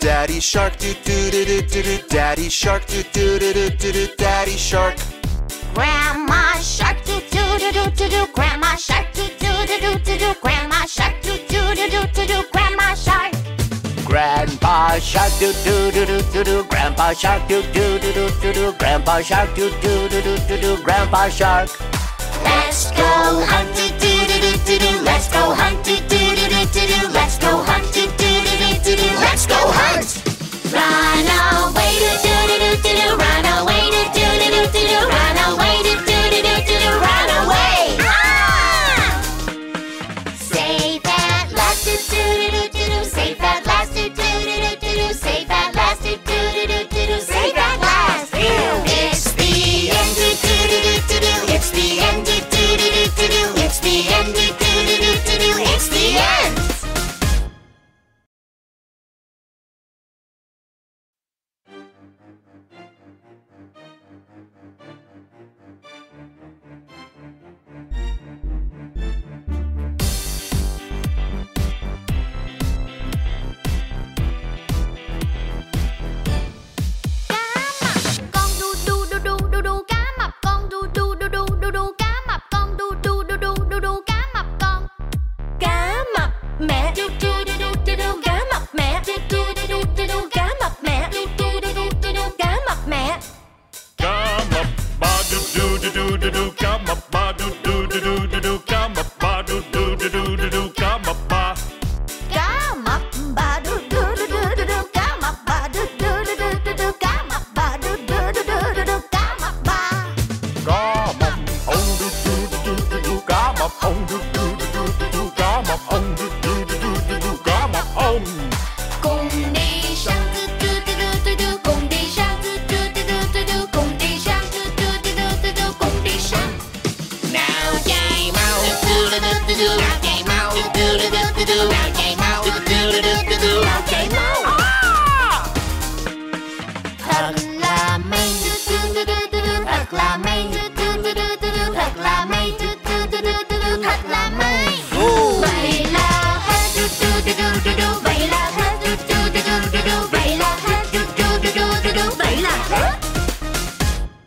daddy shark doo-doo-doo-doo-doo-daddy shark doo-doo-doo-doo-doo-daddy shark Grandma shark doo doo doo doo doo. grandma shark doo doo doo doo grandma shark doo doo doo doo grandma shark Grandpa shark, doo doo do grandpa shark doo doo doo doo do grandpa shark doo doo doo doo do grandpa shark Let's go hunt do let's go hunt do do do do do let's do do do do do do. do do do. Now game out. Do do do do do. Now game out.